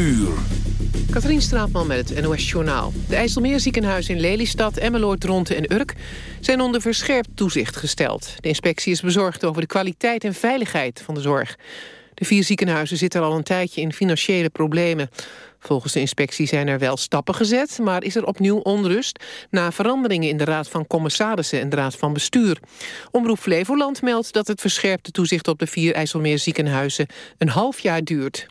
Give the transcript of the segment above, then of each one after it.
uur. Katrien Straatman met het NOS Journaal. De IJsselmeerziekenhuizen in Lelystad, Emmeloord, Dronten en Urk... zijn onder verscherpt toezicht gesteld. De inspectie is bezorgd over de kwaliteit en veiligheid van de zorg. De vier ziekenhuizen zitten al een tijdje in financiële problemen. Volgens de inspectie zijn er wel stappen gezet... maar is er opnieuw onrust na veranderingen in de Raad van Commissarissen... en de Raad van Bestuur. Omroep Flevoland meldt dat het verscherpte toezicht... op de vier IJsselmeerziekenhuizen een half jaar duurt.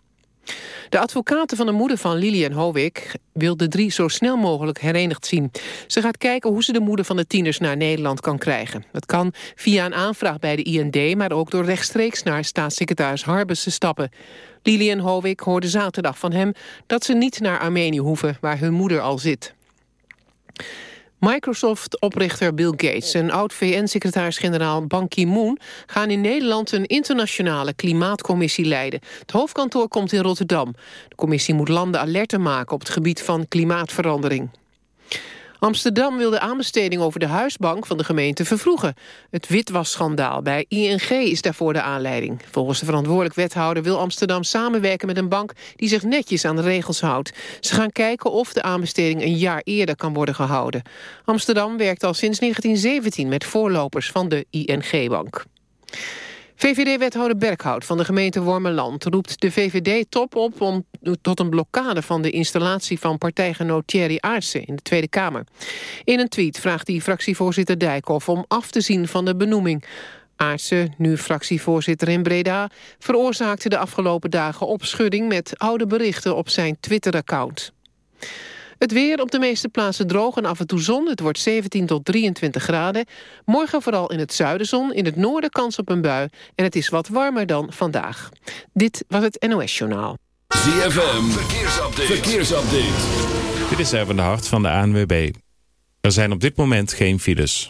De advocaten van de moeder van Lilian Hovik wil de drie zo snel mogelijk herenigd zien. Ze gaat kijken hoe ze de moeder van de tieners naar Nederland kan krijgen. Dat kan via een aanvraag bij de IND, maar ook door rechtstreeks naar staatssecretaris Harbers te stappen. Lilian Hovik hoorde zaterdag van hem dat ze niet naar Armenië hoeven, waar hun moeder al zit. Microsoft-oprichter Bill Gates en oud-VN-secretaris-generaal Ban Ki-moon... gaan in Nederland een internationale klimaatcommissie leiden. Het hoofdkantoor komt in Rotterdam. De commissie moet landen alerter maken op het gebied van klimaatverandering. Amsterdam wil de aanbesteding over de huisbank van de gemeente vervroegen. Het witwasschandaal bij ING is daarvoor de aanleiding. Volgens de verantwoordelijk wethouder wil Amsterdam samenwerken met een bank die zich netjes aan de regels houdt. Ze gaan kijken of de aanbesteding een jaar eerder kan worden gehouden. Amsterdam werkt al sinds 1917 met voorlopers van de ING-bank. VVD-wethouder Berghout van de gemeente Wormerland roept de VVD-top op om tot een blokkade van de installatie van partijgenoot Thierry Aartsen in de Tweede Kamer. In een tweet vraagt hij fractievoorzitter Dijkhoff om af te zien van de benoeming. Aartsen, nu fractievoorzitter in Breda, veroorzaakte de afgelopen dagen opschudding met oude berichten op zijn Twitter-account. Het weer op de meeste plaatsen droog en af en toe zon. Het wordt 17 tot 23 graden. Morgen vooral in het zuiden zon, in het noorden kans op een bui. En het is wat warmer dan vandaag. Dit was het NOS Journaal. ZFM, verkeersupdate. verkeersupdate. Dit is even de hart van de ANWB. Er zijn op dit moment geen files.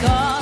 because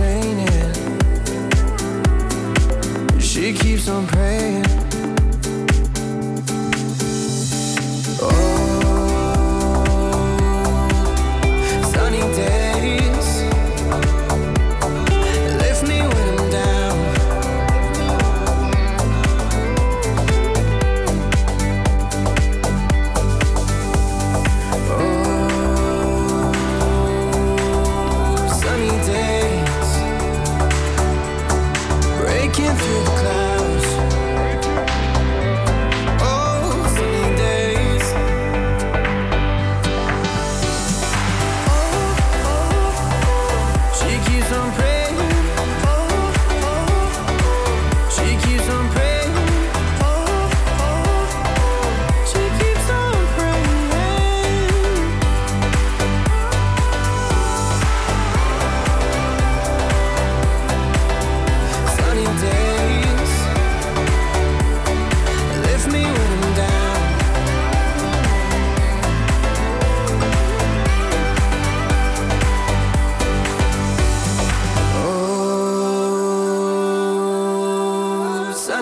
keeps on praying.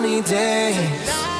sunny days.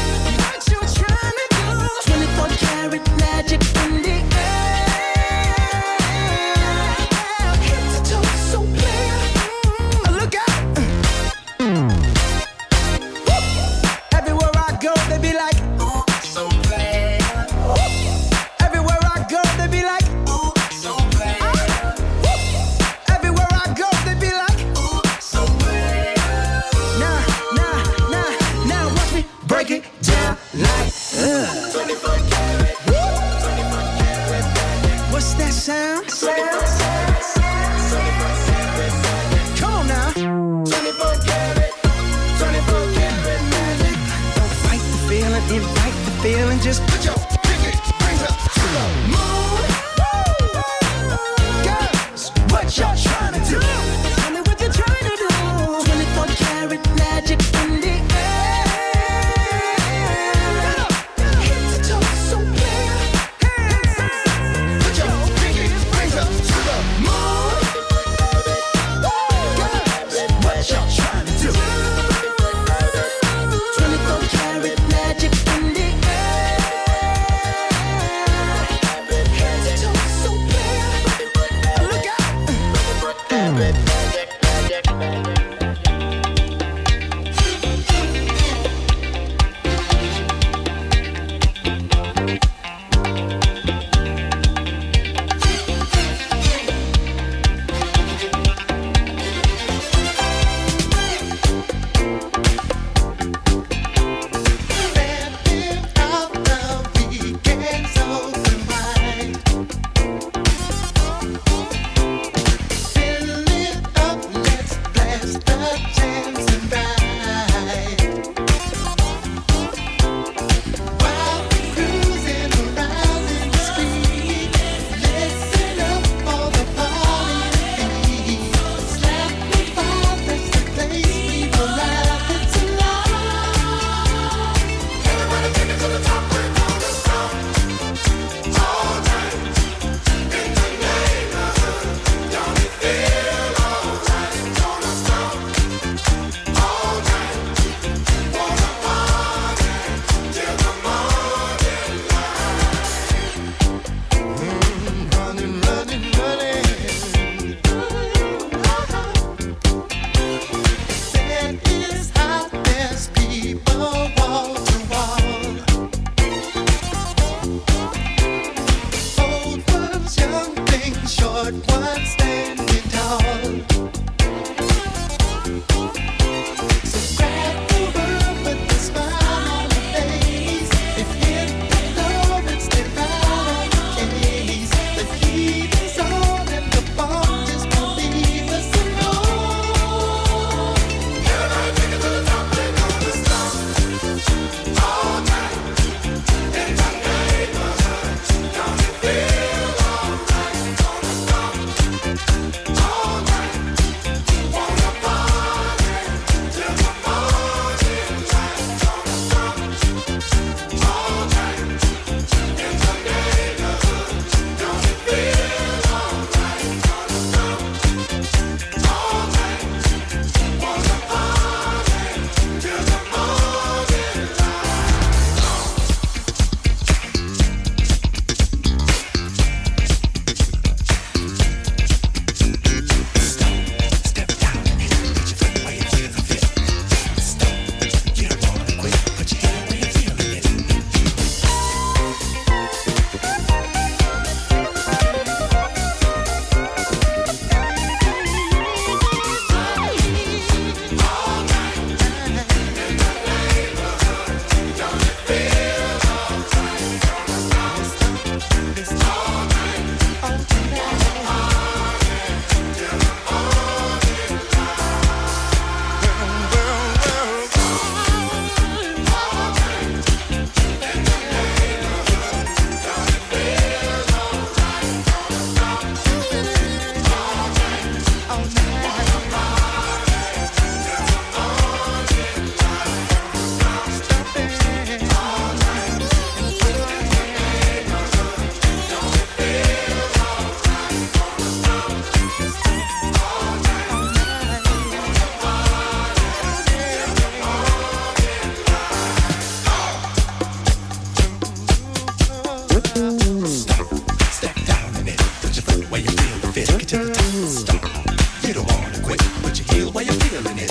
feeling it.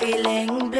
Feeling blue,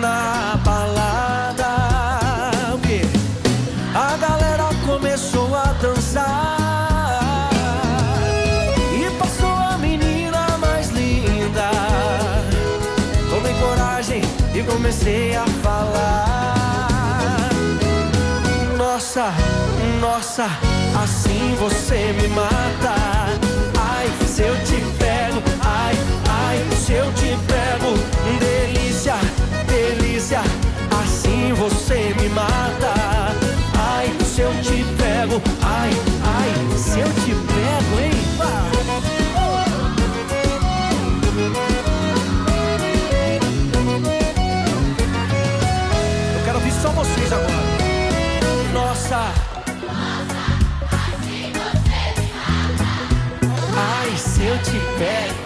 na balada. A galera começou a dançar. E passou a menina mais linda. Tomei coragem e comecei a falar. Nossa, nossa, assim você me mata. mata. Ai, se eu te pego, ai, ai, se eu te pego, hein? Eu quero ouvir só vocês agora. Nossa. Você me mata. Ai, se eu te pego.